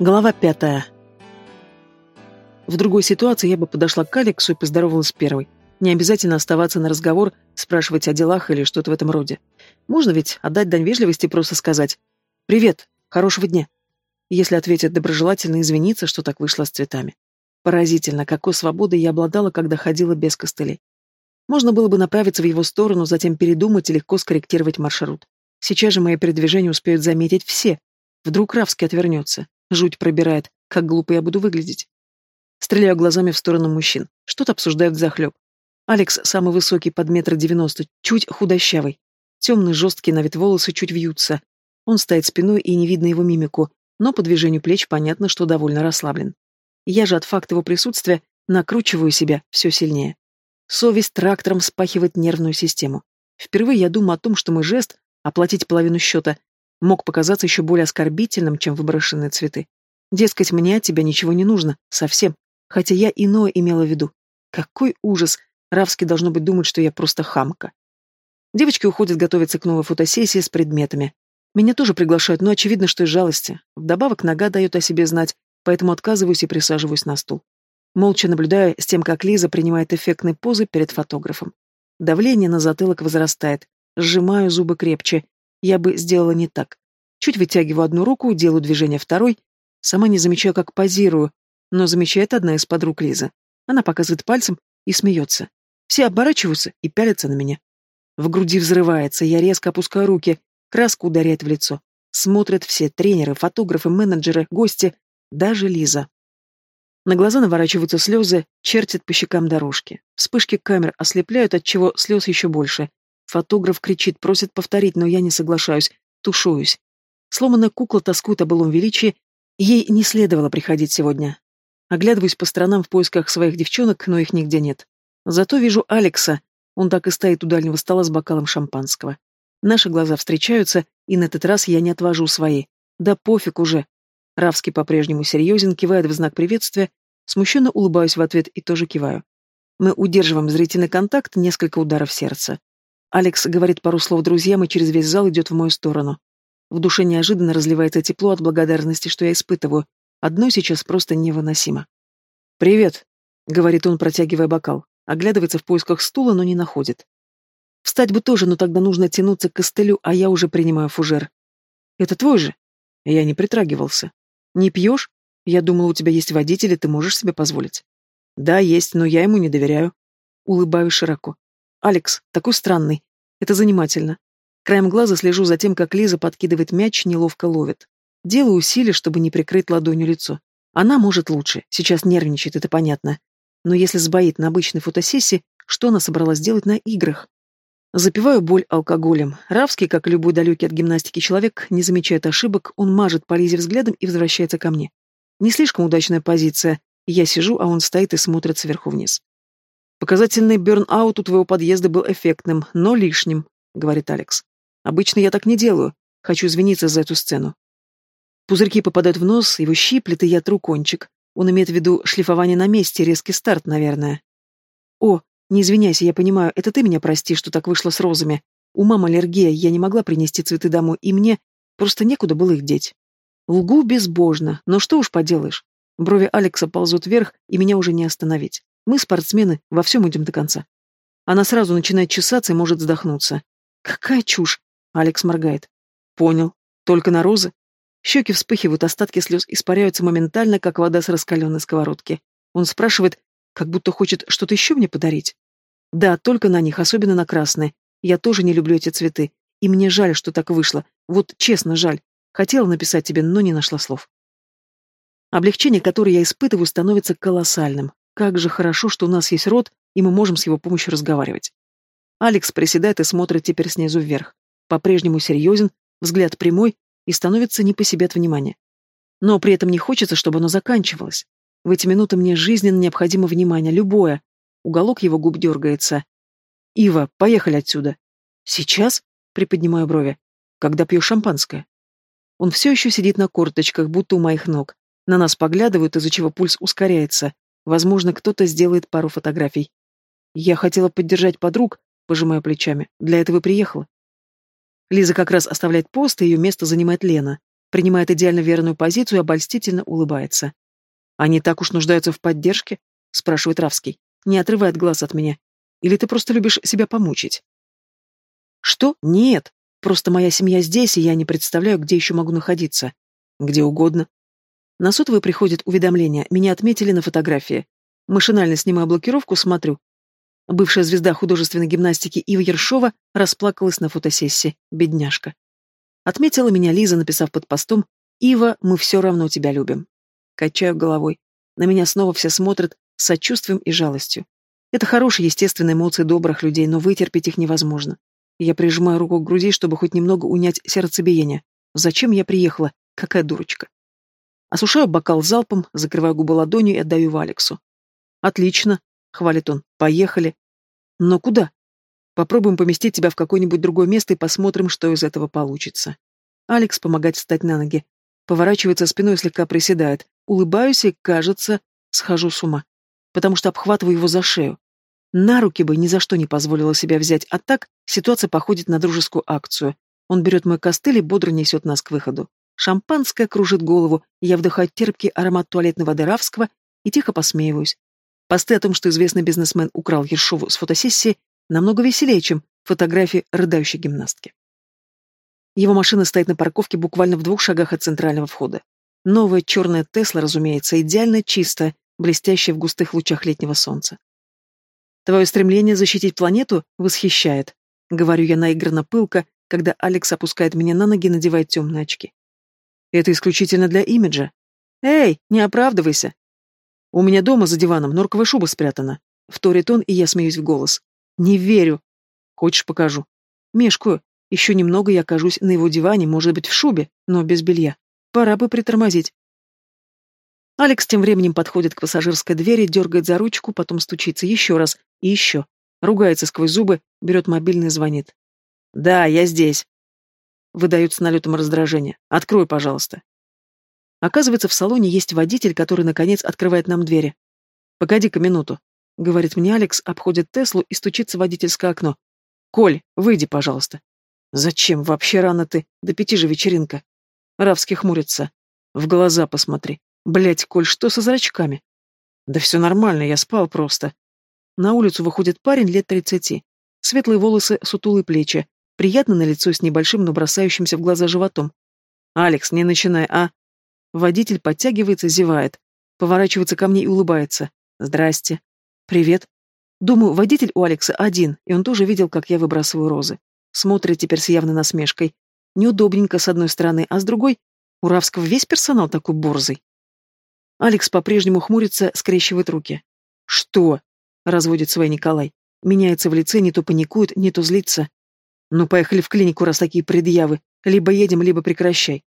Глава пятая. В другой ситуации я бы подошла к Алексу и поздоровалась первой. Не обязательно оставаться на разговор, спрашивать о делах или что-то в этом роде. Можно ведь отдать дань вежливости и просто сказать «Привет, хорошего дня». Если ответят доброжелательно, извиниться, что так вышло с цветами. Поразительно, какой свободой я обладала, когда ходила без костылей. Можно было бы направиться в его сторону, затем передумать и легко скорректировать маршрут. Сейчас же мои передвижения успеют заметить все. Вдруг Равский отвернется. Жуть пробирает. Как глупо я буду выглядеть. Стреляю глазами в сторону мужчин. Что-то обсуждают захлеб. Алекс самый высокий, под метр девяносто, чуть худощавый. Темные, жесткие на вид волосы чуть вьются. Он стоит спиной и не видно его мимику, но по движению плеч понятно, что довольно расслаблен. Я же от факта его присутствия накручиваю себя все сильнее. Совесть трактором спахивает нервную систему. Впервые я думаю о том, что мой жест — оплатить половину счета мог показаться еще более оскорбительным, чем выброшенные цветы. Дескать, мне от тебя ничего не нужно, совсем. Хотя я иное имела в виду. Какой ужас! Равский должно быть думать, что я просто хамка. Девочки уходят готовиться к новой фотосессии с предметами. Меня тоже приглашают, но очевидно, что из жалости. Вдобавок нога дает о себе знать, поэтому отказываюсь и присаживаюсь на стул. Молча наблюдаю с тем, как Лиза принимает эффектные позы перед фотографом. Давление на затылок возрастает. Сжимаю зубы крепче, я бы сделала не так. Чуть вытягиваю одну руку, делаю движение второй. Сама не замечаю, как позирую, но замечает одна из подруг Лизы. Она показывает пальцем и смеется. Все оборачиваются и пялятся на меня. В груди взрывается, я резко опускаю руки, краска ударяет в лицо. Смотрят все тренеры, фотографы, менеджеры, гости, даже Лиза. На глаза наворачиваются слезы, чертят по щекам дорожки. Вспышки камер ослепляют, от чего слез еще больше. Фотограф кричит, просит повторить, но я не соглашаюсь, тушуюсь. Сломанная кукла тоскует о былом величии, ей не следовало приходить сегодня. Оглядываюсь по сторонам в поисках своих девчонок, но их нигде нет. Зато вижу Алекса, он так и стоит у дальнего стола с бокалом шампанского. Наши глаза встречаются, и на этот раз я не отвожу свои. Да пофиг уже. Равский по-прежнему серьезен, кивает в знак приветствия, смущенно улыбаюсь в ответ и тоже киваю. Мы удерживаем зрительный контакт, несколько ударов сердца. Алекс говорит пару слов друзьям и через весь зал идет в мою сторону. В душе неожиданно разливается тепло от благодарности, что я испытываю. Одно сейчас просто невыносимо. «Привет», — говорит он, протягивая бокал. Оглядывается в поисках стула, но не находит. Встать бы тоже, но тогда нужно тянуться к костылю, а я уже принимаю фужер. «Это твой же?» Я не притрагивался. «Не пьешь? Я думала, у тебя есть водитель, и ты можешь себе позволить». «Да, есть, но я ему не доверяю». Улыбаюсь широко. Алекс, такой странный. Это занимательно. Краем глаза слежу за тем, как Лиза подкидывает мяч, неловко ловит. Делаю усилия, чтобы не прикрыть ладонью лицо. Она может лучше, сейчас нервничает, это понятно. Но если сбоит на обычной фотосессии, что она собралась делать на играх? Запиваю боль алкоголем. Равский, как и любой далекий от гимнастики человек, не замечает ошибок, он мажет по Лизе взглядом и возвращается ко мне. Не слишком удачная позиция. Я сижу, а он стоит и смотрит сверху вниз. Показательный берн-аут у твоего подъезда был эффектным, но лишним, говорит Алекс. Обычно я так не делаю. Хочу извиниться за эту сцену. Пузырьки попадают в нос, его щиплет, и я тру кончик. Он имеет в виду шлифование на месте, резкий старт, наверное. О, не извиняйся, я понимаю, это ты меня прости, что так вышло с розами. У мамы аллергия, я не могла принести цветы домой, и мне просто некуда было их деть. Лгу безбожно, но что уж поделаешь. Брови Алекса ползут вверх, и меня уже не остановить. Мы, спортсмены, во всем идем до конца. Она сразу начинает чесаться и может задохнуться. Какая чушь! Алекс моргает. Понял. Только на розы? Щеки вспыхивают, остатки слез испаряются моментально, как вода с раскаленной сковородки. Он спрашивает, как будто хочет что-то еще мне подарить. Да, только на них, особенно на красные. Я тоже не люблю эти цветы. И мне жаль, что так вышло. Вот честно жаль. Хотела написать тебе, но не нашла слов. Облегчение, которое я испытываю, становится колоссальным. Как же хорошо, что у нас есть рот, и мы можем с его помощью разговаривать. Алекс приседает и смотрит теперь снизу вверх. По-прежнему серьезен, взгляд прямой и становится не по себе от внимания. Но при этом не хочется, чтобы оно заканчивалось. В эти минуты мне жизненно необходимо внимание, любое. Уголок его губ дергается. «Ива, поехали отсюда». «Сейчас?» — приподнимаю брови. «Когда пью шампанское». Он все еще сидит на корточках, будто у моих ног. На нас поглядывают, из-за чего пульс ускоряется. Возможно, кто-то сделает пару фотографий. Я хотела поддержать подруг, пожимая плечами. Для этого и приехала. Лиза как раз оставляет пост, и ее место занимает Лена. принимает идеально верную позицию и обольстительно улыбается. «Они так уж нуждаются в поддержке?» — спрашивает Равский, не отрывает глаз от меня. «Или ты просто любишь себя помучить?» «Что? Нет. Просто моя семья здесь, и я не представляю, где еще могу находиться. Где угодно». На сотовый приходит уведомление. Меня отметили на фотографии. Машинально снимаю блокировку, смотрю. Бывшая звезда художественной гимнастики Ива Ершова расплакалась на фотосессии. Бедняжка. Отметила меня Лиза, написав под постом «Ива, мы все равно тебя любим». Качаю головой. На меня снова все смотрят с сочувствием и жалостью. Это хорошие, естественные эмоции добрых людей, но вытерпеть их невозможно. Я прижимаю руку к груди, чтобы хоть немного унять сердцебиение. Зачем я приехала? Какая дурочка. Осушаю бокал залпом, закрываю губы ладонью и отдаю в Алексу. «Отлично», — хвалит он, — «поехали». «Но куда?» «Попробуем поместить тебя в какое-нибудь другое место и посмотрим, что из этого получится». Алекс помогает встать на ноги. Поворачивается спиной и слегка приседает. Улыбаюсь и, кажется, схожу с ума. Потому что обхватываю его за шею. На руки бы ни за что не позволила себя взять, а так ситуация походит на дружескую акцию. Он берет мой костыль и бодро несет нас к выходу. Шампанское кружит голову, я вдыхаю терпкий аромат туалетной воды Равского и тихо посмеиваюсь. Посты о том, что известный бизнесмен украл Ершову с фотосессии, намного веселее, чем фотографии рыдающей гимнастки. Его машина стоит на парковке буквально в двух шагах от центрального входа. Новая черная Тесла, разумеется, идеально чистая, блестящая в густых лучах летнего солнца. Твое стремление защитить планету восхищает, говорю я наигранно пылко, когда Алекс опускает меня на ноги и надевает темные очки. Это исключительно для имиджа. Эй, не оправдывайся, у меня дома за диваном норковая шуба спрятана. Вторит он, и я смеюсь в голос. Не верю. Хочешь, покажу? Мешкаю. Еще немного я окажусь на его диване, может быть, в шубе, но без белья. Пора бы притормозить. Алекс тем временем подходит к пассажирской двери, дергает за ручку, потом стучится еще раз и еще. Ругается сквозь зубы, берет мобильный и звонит. «Да, я здесь». Выдают с налетом раздражения. «Открой, пожалуйста». Оказывается, в салоне есть водитель, который, наконец, открывает нам двери. «Погоди-ка минуту», — говорит мне Алекс, обходит Теслу и стучится в водительское окно. «Коль, выйди, пожалуйста». «Зачем? Вообще рано ты. До пяти же вечеринка». Равский хмурится. «В глаза посмотри. Блять, Коль, что со зрачками?» «Да все нормально, я спал просто». На улицу выходит парень лет тридцати. Светлые волосы, сутулые плечи. Приятно на лицо с небольшим, но бросающимся в глаза животом. «Алекс, не начинай, а?» Водитель подтягивается, зевает. Поворачивается ко мне и улыбается. «Здрасте». «Привет». Думаю, водитель у Алекса один, и он тоже видел, как я выбрасываю розы. Смотрит теперь с явной насмешкой. Неудобненько с одной стороны, а с другой — у Равского весь персонал такой борзый. Алекс по-прежнему хмурится, скрещивает руки. «Что?» — разводит свой Николай. Меняется в лице, не то паникует, не то злится. «Ну, поехали в клинику, раз такие предъявы. Либо едем, либо прекращай.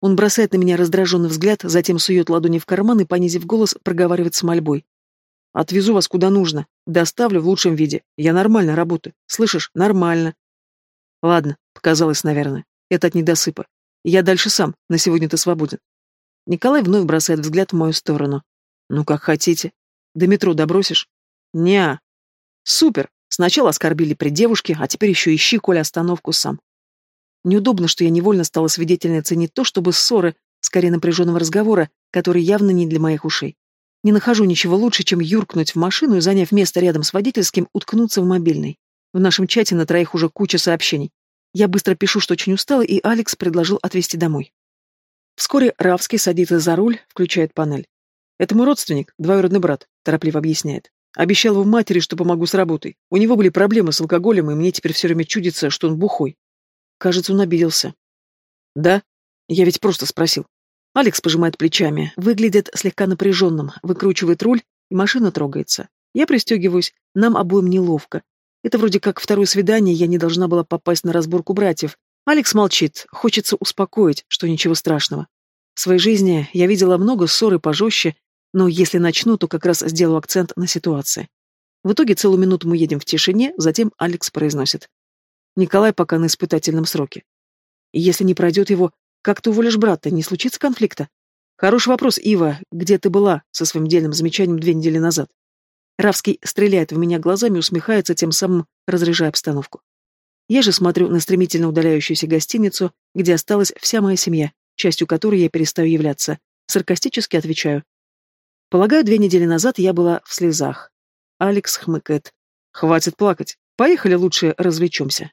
Он бросает на меня раздраженный взгляд, затем сует ладони в карман и, понизив голос, проговаривает с мольбой. «Отвезу вас куда нужно. Доставлю в лучшем виде. Я нормально работаю. Слышишь? Нормально». «Ладно», — показалось, наверное. «Это от недосыпа. Я дальше сам. На сегодня ты свободен». Николай вновь бросает взгляд в мою сторону. «Ну, как хотите. До метро добросишь?» «Не-а». «Супер. Сначала оскорбили при девушке, а теперь еще ищи, Коля, остановку сам. Неудобно, что я невольно стала свидетельницей не то чтобы ссоры, скорее напряженного разговора, который явно не для моих ушей. Не нахожу ничего лучше, чем юркнуть в машину и, заняв место рядом с водительским, уткнуться в мобильный. В нашем чате на троих уже куча сообщений. Я быстро пишу, что очень устала, и Алекс предложил отвезти домой. Вскоре Равский садится за руль, включает панель. «Это мой родственник, двоюродный брат», — торопливо объясняет. «Обещал в матери, что помогу с работой. У него были проблемы с алкоголем, и мне теперь все время чудится, что он бухой. Кажется, он обиделся. Да? Я ведь просто спросил. Алекс пожимает плечами, выглядит слегка напряженным, выкручивает руль, и машина трогается. Я пристегиваюсь, нам обоим неловко. Это вроде как второе свидание, я не должна была попасть на разборку братьев. Алекс молчит, хочется успокоить, что ничего страшного. В своей жизни я видела много ссор и пожестче, но если начну, то как раз сделаю акцент на ситуации. В итоге целую минуту мы едем в тишине, затем Алекс произносит. Николай пока на испытательном сроке. Если не пройдет его, как ты уволишь брата, не случится конфликта? Хороший вопрос, Ива. Где ты была со своим дельным замечанием две недели назад? Равский стреляет в меня глазами, усмехается, тем самым разряжая обстановку. Я же смотрю на стремительно удаляющуюся гостиницу, где осталась вся моя семья, частью которой я перестаю являться. Саркастически отвечаю. Полагаю, две недели назад я была в слезах. Алекс хмыкает. Хватит плакать. Поехали лучше развлечемся.